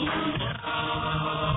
Allah